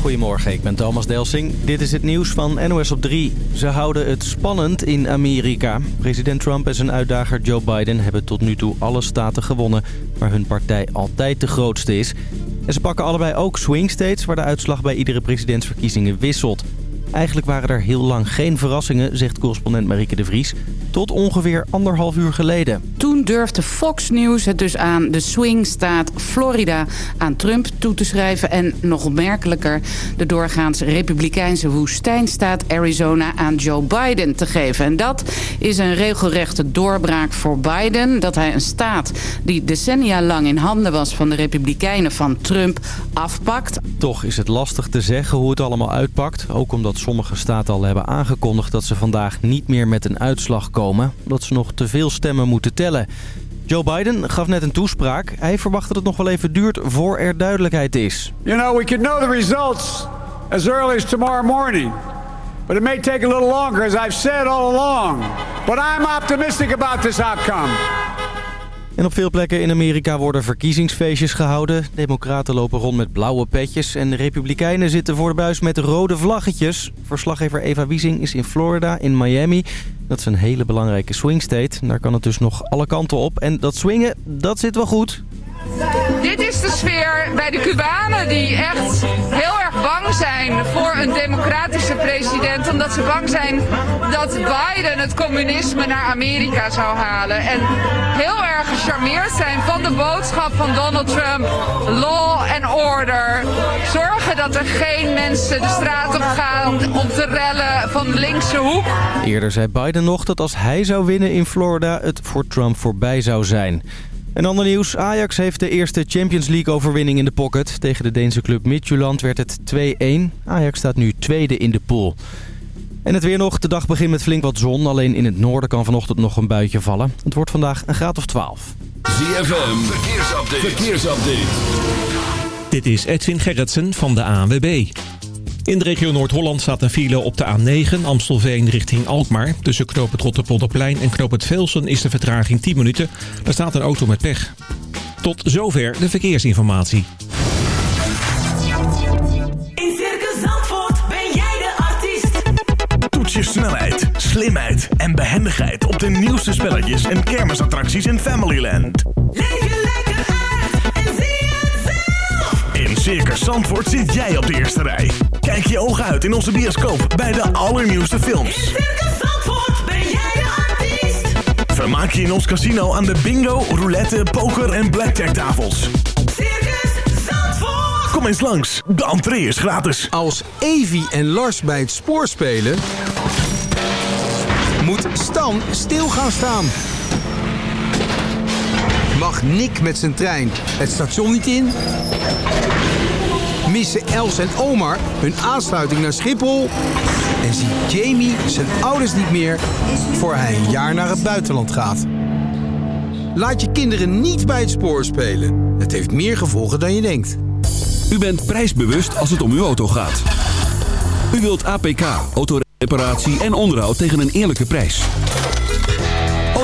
Goedemorgen, ik ben Thomas Delsing. Dit is het nieuws van NOS op 3. Ze houden het spannend in Amerika. President Trump en zijn uitdager Joe Biden hebben tot nu toe alle staten gewonnen... waar hun partij altijd de grootste is. En ze pakken allebei ook swing states... waar de uitslag bij iedere presidentsverkiezingen wisselt. Eigenlijk waren er heel lang geen verrassingen, zegt correspondent Marieke de Vries. Tot ongeveer anderhalf uur geleden. Toen durfde Fox News het dus aan de swingstaat Florida aan Trump toe te schrijven. En nog opmerkelijker de doorgaans republikeinse woestijnstaat Arizona aan Joe Biden te geven. En dat is een regelrechte doorbraak voor Biden. Dat hij een staat die decennia lang in handen was van de republikeinen van Trump afpakt. Toch is het lastig te zeggen hoe het allemaal uitpakt. Ook omdat sommige staten al hebben aangekondigd dat ze vandaag niet meer met een uitslag komen. Omdat ze nog te veel stemmen moeten tellen. Joe Biden gaf net een toespraak. Hij verwacht dat het nog wel even duurt voor er duidelijkheid is. You know, we could know the results as early as tomorrow morning. But it may take a little longer, as I've said all along. But I'm optimistic about this outcome. En op veel plekken in Amerika worden verkiezingsfeestjes gehouden. Democraten lopen rond met blauwe petjes en de republikeinen zitten voor de buis met rode vlaggetjes. Verslaggever Eva Wiesing is in Florida, in Miami. Dat is een hele belangrijke swing state. Daar kan het dus nog alle kanten op. En dat swingen, dat zit wel goed. Dit is de sfeer bij de Cubanen die echt heel erg bang zijn voor een democratische president. Omdat ze bang zijn dat Biden het communisme naar Amerika zou halen. En heel erg gecharmeerd zijn van de boodschap van Donald Trump. Law and order. Zorgen dat er geen mensen de straat op gaan om te rellen van de linkse hoek. Eerder zei Biden nog dat als hij zou winnen in Florida het voor Trump voorbij zou zijn. En ander nieuws. Ajax heeft de eerste Champions League overwinning in de pocket. Tegen de Deense club Midtjylland werd het 2-1. Ajax staat nu tweede in de pool. En het weer nog. De dag begint met flink wat zon. Alleen in het noorden kan vanochtend nog een buitje vallen. Het wordt vandaag een graad of 12. ZFM. Verkeersupdate. Verkeersupdate. Dit is Edwin Gerritsen van de ANWB. In de regio Noord-Holland staat een file op de A9 Amstelveen richting Alkmaar. Tussen knoop het Rotterpolderplein en knoop het Velsen is de vertraging 10 minuten. Daar staat een auto met pech. Tot zover de verkeersinformatie. In Circus Zandvoort ben jij de artiest. Toets je snelheid, slimheid en behendigheid op de nieuwste spelletjes en kermisattracties in Familyland. Leef lekker Circus Zandvoort zit jij op de eerste rij. Kijk je ogen uit in onze bioscoop bij de allernieuwste In films. Circus Zandvoort ben jij de artiest. Vermaak je in ons casino aan de bingo, roulette, poker en blackjack tafels. Circus Zandvoort. Kom eens langs, de entree is gratis. Als Evi en Lars bij het spoor spelen... moet Stan stil gaan staan. Mag Nick met zijn trein het station niet in? Missen Els en Omar hun aansluiting naar Schiphol? En ziet Jamie zijn ouders niet meer voor hij een jaar naar het buitenland gaat? Laat je kinderen niet bij het spoor spelen. Het heeft meer gevolgen dan je denkt. U bent prijsbewust als het om uw auto gaat. U wilt APK, autoreparatie en onderhoud tegen een eerlijke prijs.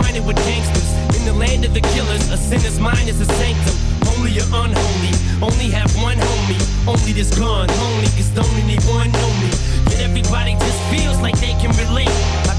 Intertwining with gangsters. In the land of the killers, a sinner's mind is a sanctum. Holy or unholy, only have one homie. Only this gun, only cause don't anyone know me. Yet everybody just feels like they can relate.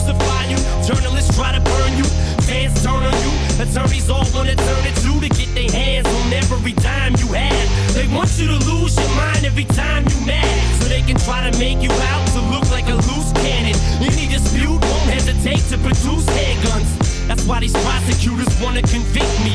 crucify you, journalists try to burn you, fans turn on you, attorneys all wanna turn it to to get their hands on every dime you have. They want you to lose your mind every time you mad, so they can try to make you out to look like a loose cannon. Any dispute won't hesitate to produce handguns. That's why these prosecutors wanna convict me.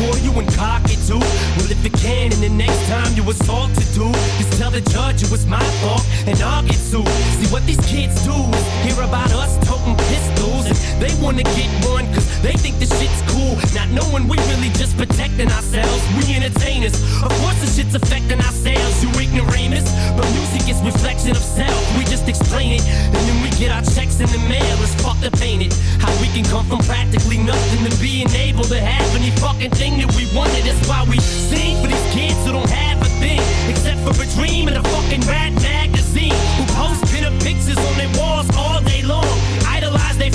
For you and cock it too? Well, if it can, and the next time you assault to do, just tell the judge it was my fault and I'll get sued. See what these kids do is hear about us they wanna get one cause they think the shit's cool. Not knowing we really just protecting ourselves. We entertainers. Of course the shit's affecting our sales, you ignoramus. But music is reflection of self. We just explain it. And then we get our checks in the mail. It's fucked up, ain't it? How we can come from practically nothing to being able to have any fucking thing that we wanted. That's why we sing for these kids who don't have a thing. Except for a dream and a fucking rat magazine. Who post pin-up pictures on their walls all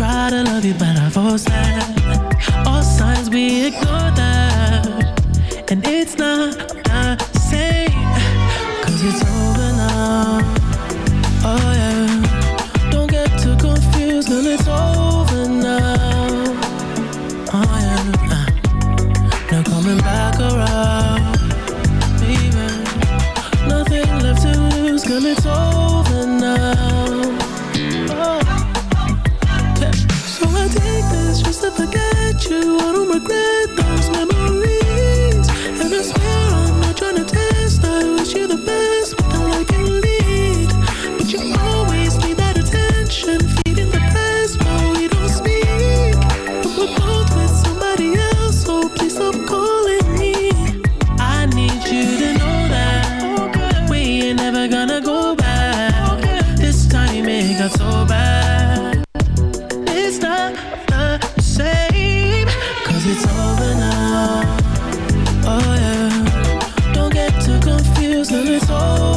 try to love you, but I force that. All signs we ignore that, and it's not It's over now, oh yeah. Don't get too confused, it's over.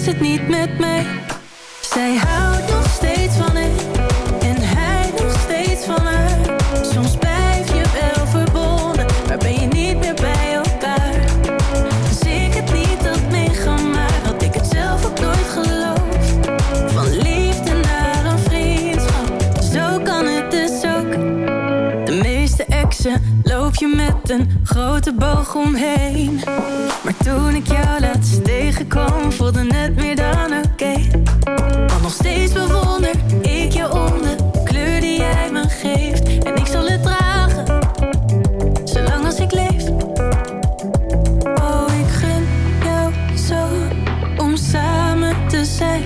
Is het niet met mij. Zij houdt nog steeds van hem en hij nog steeds van haar. Soms blijf je wel verbonden, maar ben je niet meer bij elkaar. Als ik het niet had meegemaakt, had ik het zelf ook nooit geloofd. Van liefde naar een vriendschap, zo kan het dus ook. De meeste exen loop je met een grote boog omheen. Maar toen ik jou laatst tegenkwam, voelde het meer dan oké. Want nog steeds bewonder ik je om de kleur die jij me geeft. En ik zal het dragen, zolang als ik leef. Oh, ik gun jou zo om samen te zijn.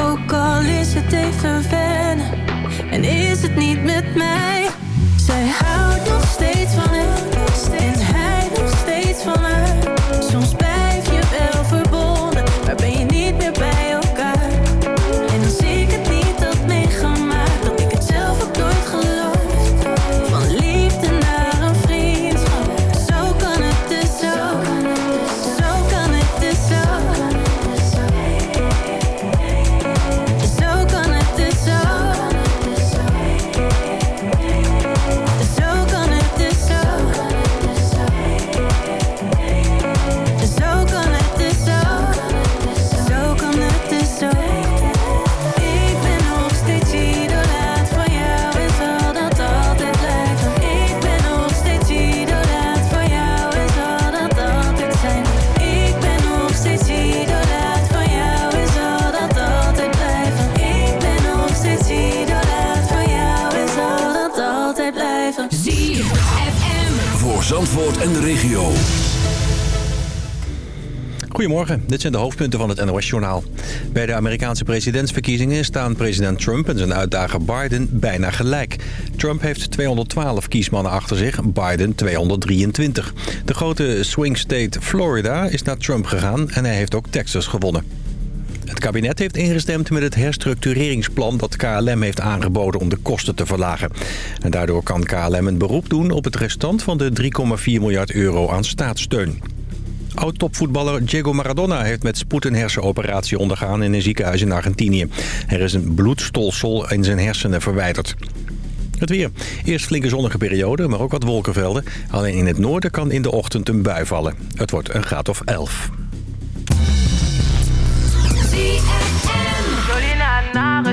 Ook al is het even wennen en is het niet met mij. Goedemorgen, dit zijn de hoofdpunten van het NOS-journaal. Bij de Amerikaanse presidentsverkiezingen staan president Trump en zijn uitdager Biden bijna gelijk. Trump heeft 212 kiesmannen achter zich, Biden 223. De grote swing state Florida is naar Trump gegaan en hij heeft ook Texas gewonnen. Het kabinet heeft ingestemd met het herstructureringsplan dat KLM heeft aangeboden om de kosten te verlagen. En daardoor kan KLM een beroep doen op het restant van de 3,4 miljard euro aan staatssteun. Oud-topvoetballer Diego Maradona heeft met spoed een hersenoperatie ondergaan in een ziekenhuis in Argentinië. Er is een bloedstolsel in zijn hersenen verwijderd. Het weer. Eerst flinke zonnige periode, maar ook wat wolkenvelden. Alleen in het noorden kan in de ochtend een bui vallen. Het wordt een graad of 11.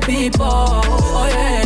pipots, oh yeah.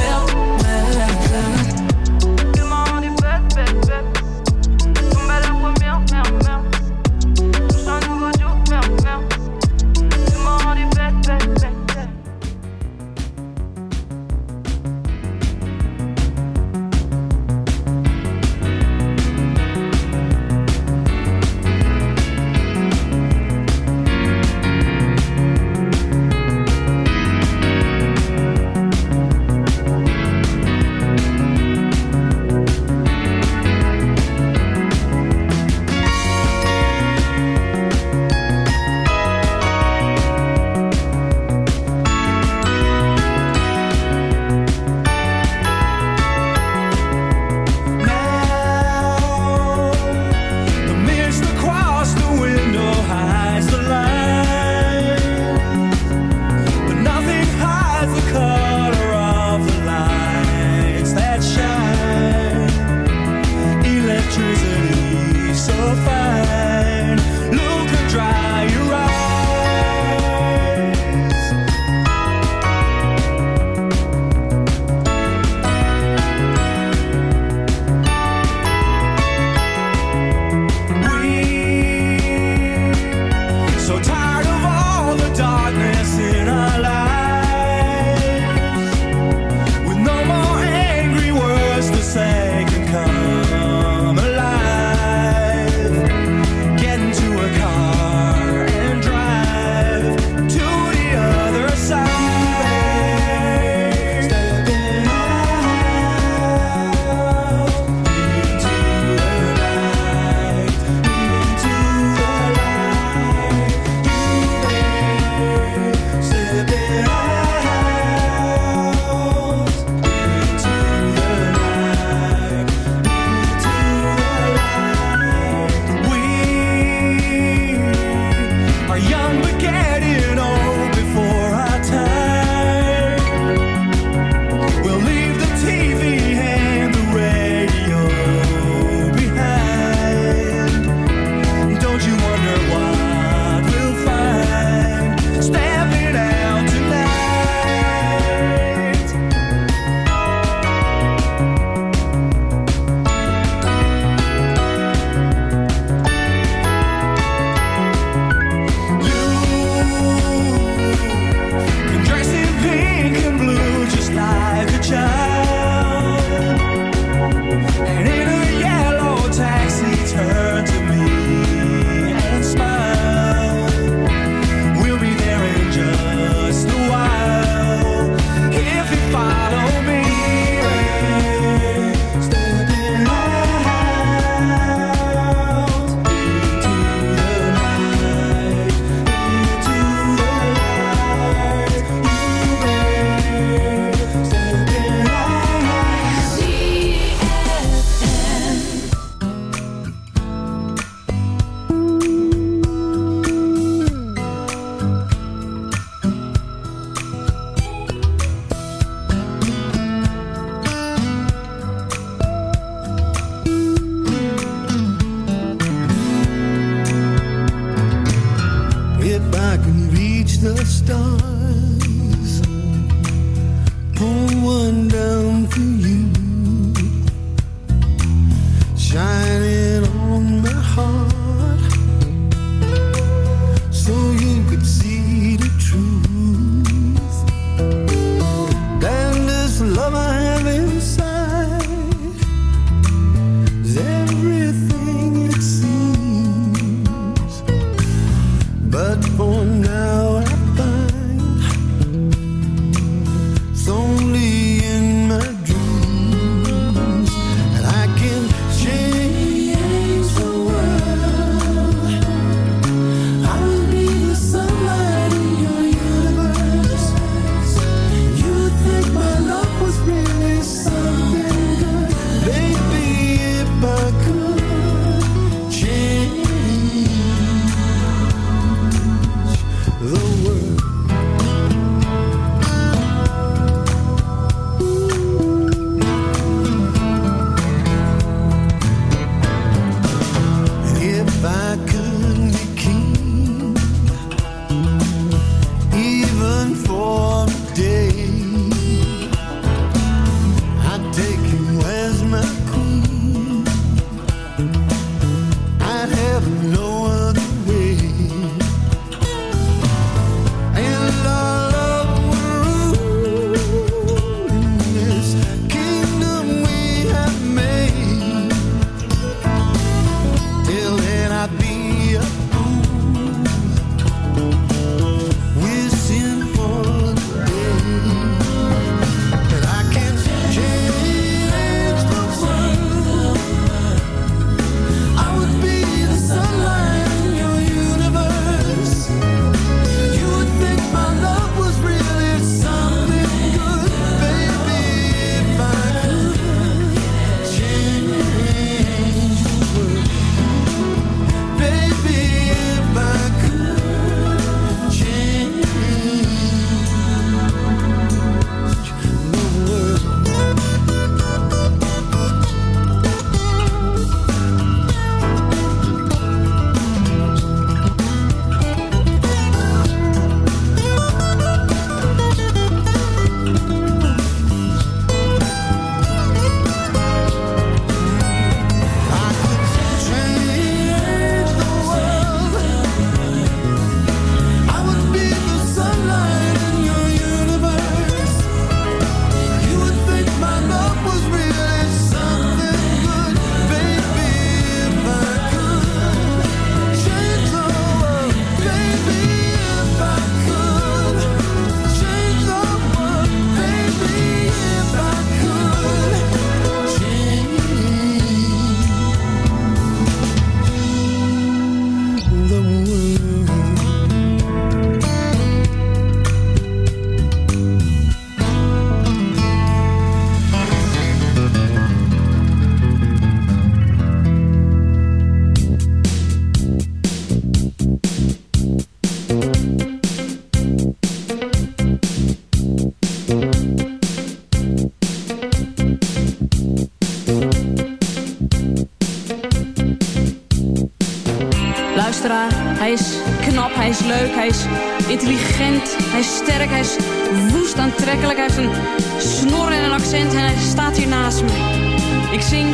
Ik zing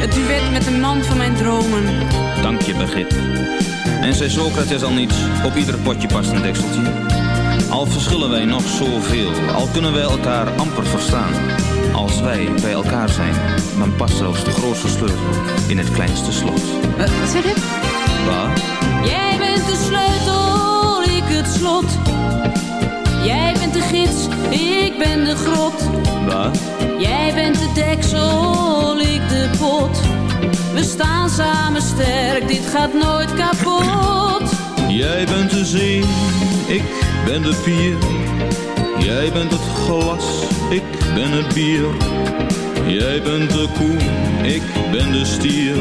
het duet met de man van mijn dromen. Dank je, Begit. En zei Socrates al niets, op ieder potje past een dekseltje. Al verschillen wij nog zoveel, al kunnen wij elkaar amper verstaan. Als wij bij elkaar zijn, dan past zelfs de grootste sleutel in het kleinste slot. Wat, wat zeg je? Waar? Jij bent de sleutel, ik het slot. Gaat nooit kapot. Jij bent de zee, ik ben de pier. Jij bent het glas, ik ben het bier. Jij bent de koe, ik ben de stier.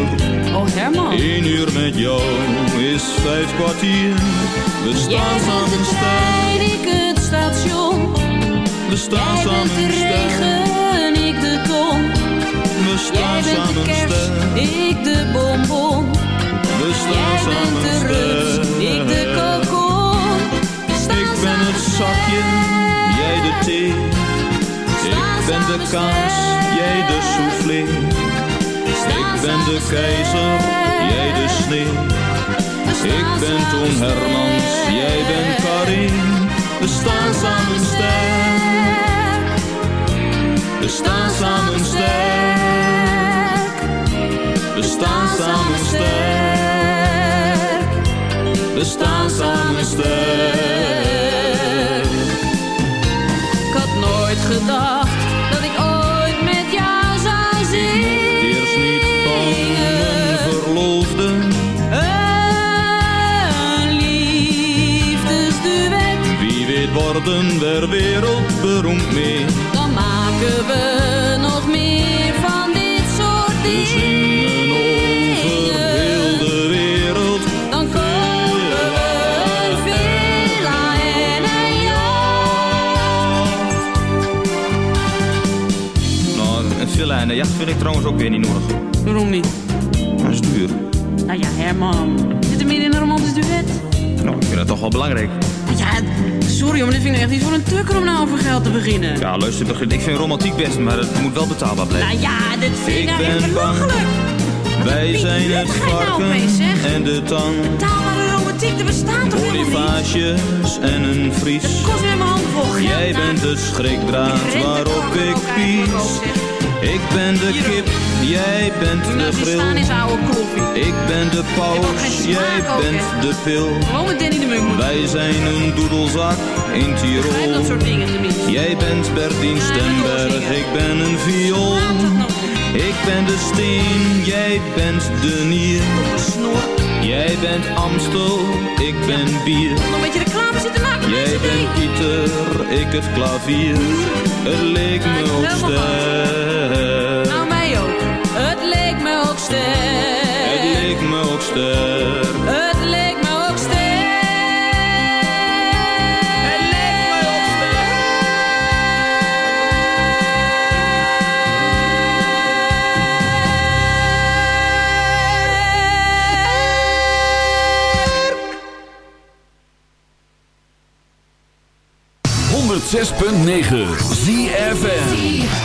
Oh Herman. Eén uur met jou is vijf kwartier. We Jij staan bent samen de trein, ik het station. we staan Jij bent samen de sterk. regen, ik de kom. We Jij staan bent de kerst, ik de bonbon. We staan de samen rust, ik de kokon. Ik ben het zakje, jij de thee. Ik ben de kaas, jij de soufflé. Ik ben de keizer, jij de sneeuw. Ik ben Toon Hermans, jij bent Karin. We staan samen sterk. We staan samen sterk. We staan samen sterk. We staan samen sterk. Ik had nooit gedacht dat ik ooit met jou zou zingen. Eerst niet van mijn verloofde. Een liefdesduet, Wie weet worden we wereldberoemd mee. dan maken we nog meer jacht vind ik trouwens ook weer niet nodig. Waarom niet? Dat is duur. Nou ja, Herman. Zit er meer in een romantisch duet? Nou, ik vind dat toch wel belangrijk. Ja, sorry, maar dit vind ik echt niet voor een tukker om nou over geld te beginnen. Ja, luister, ik vind romantiek best, maar het moet wel betaalbaar blijven. Nou ja, dit vind ik, nou echt belachelijk. Wij zijn het nou varken zeg? en de tang. Betaalbare romantiek, er bestaat toch helemaal niet? En een vries. Kost weer mijn hand vol geld. Jij nou. bent de schrikdraad waarop ik pies. Ik ben de kip, jij bent de Nou, grill. koffie. Ik ben de paus, jij ook, bent de pil. Gewoon met Danny de Munk. Wij zijn een doedelzak in Tirol. dat soort dingen. Jij bent Bertien Stemberg, ik ben een viool. Ik ben de steen, jij bent de nier. Jij bent Amstel, ik ben bier. Nog een beetje reclame zitten maken. Jij bent Pieter, ik het klavier. Het leek me ook sterk. Nou, mij ook. Het leek me ook Het sterk. leek me ook sterk. Het leek me ook sterk. Het leek me ook Zes punt negen ZFM.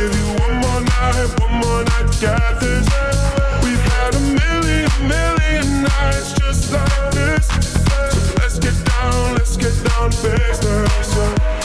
Give you one more night, one more night get this. We've had a million, million nights just like this. So let's get down, let's get down business.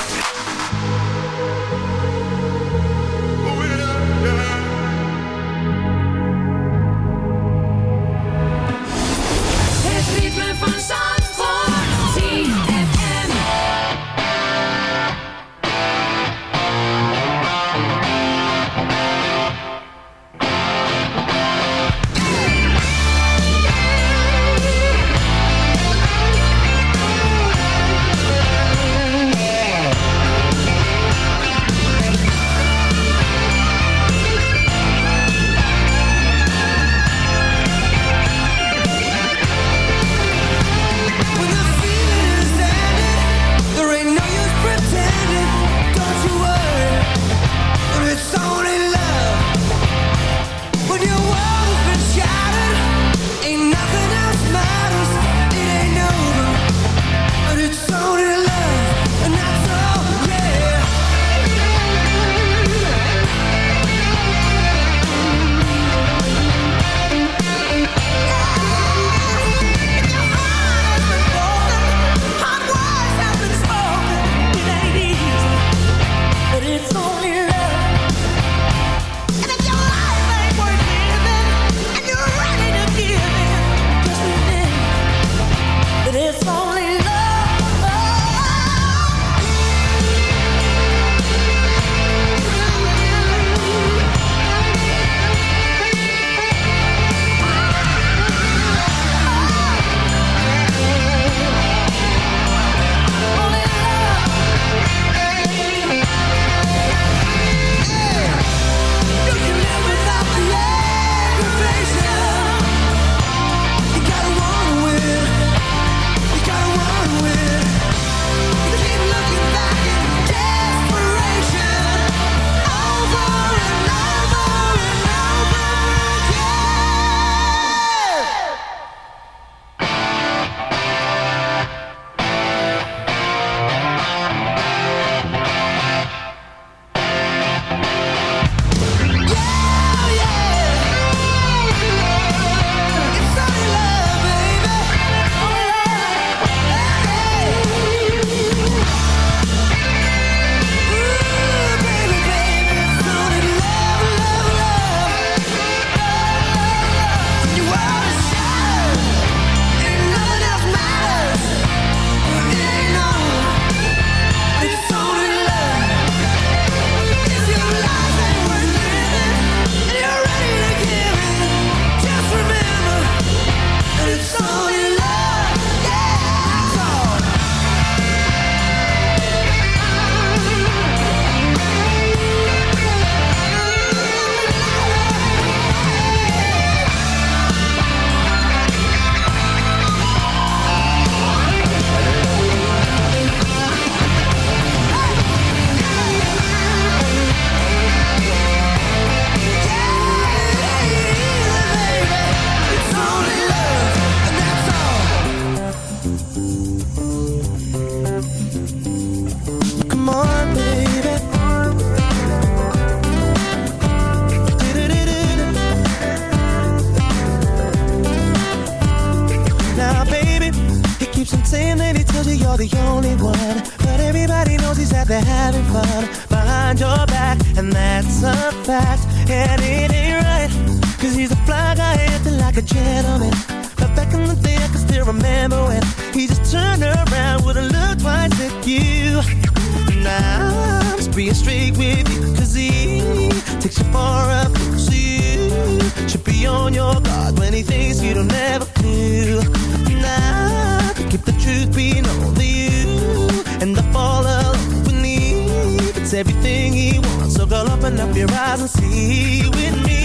Takes you far up, so you should be on your guard when he thinks you don't ever do. Now, to keep the truth being only you, and I fall with me. It's everything he wants, so girl, open up your eyes and see with me.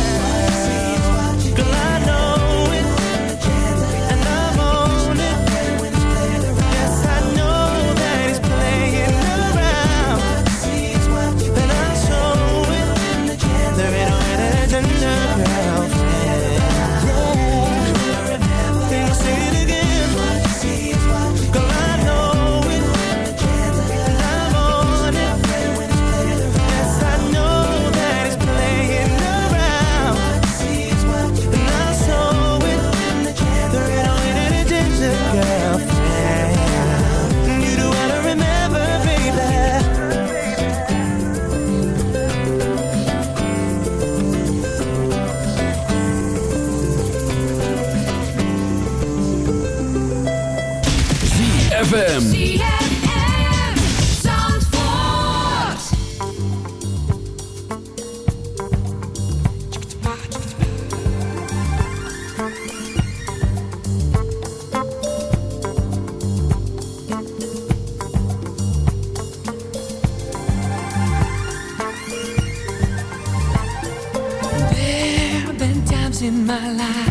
my life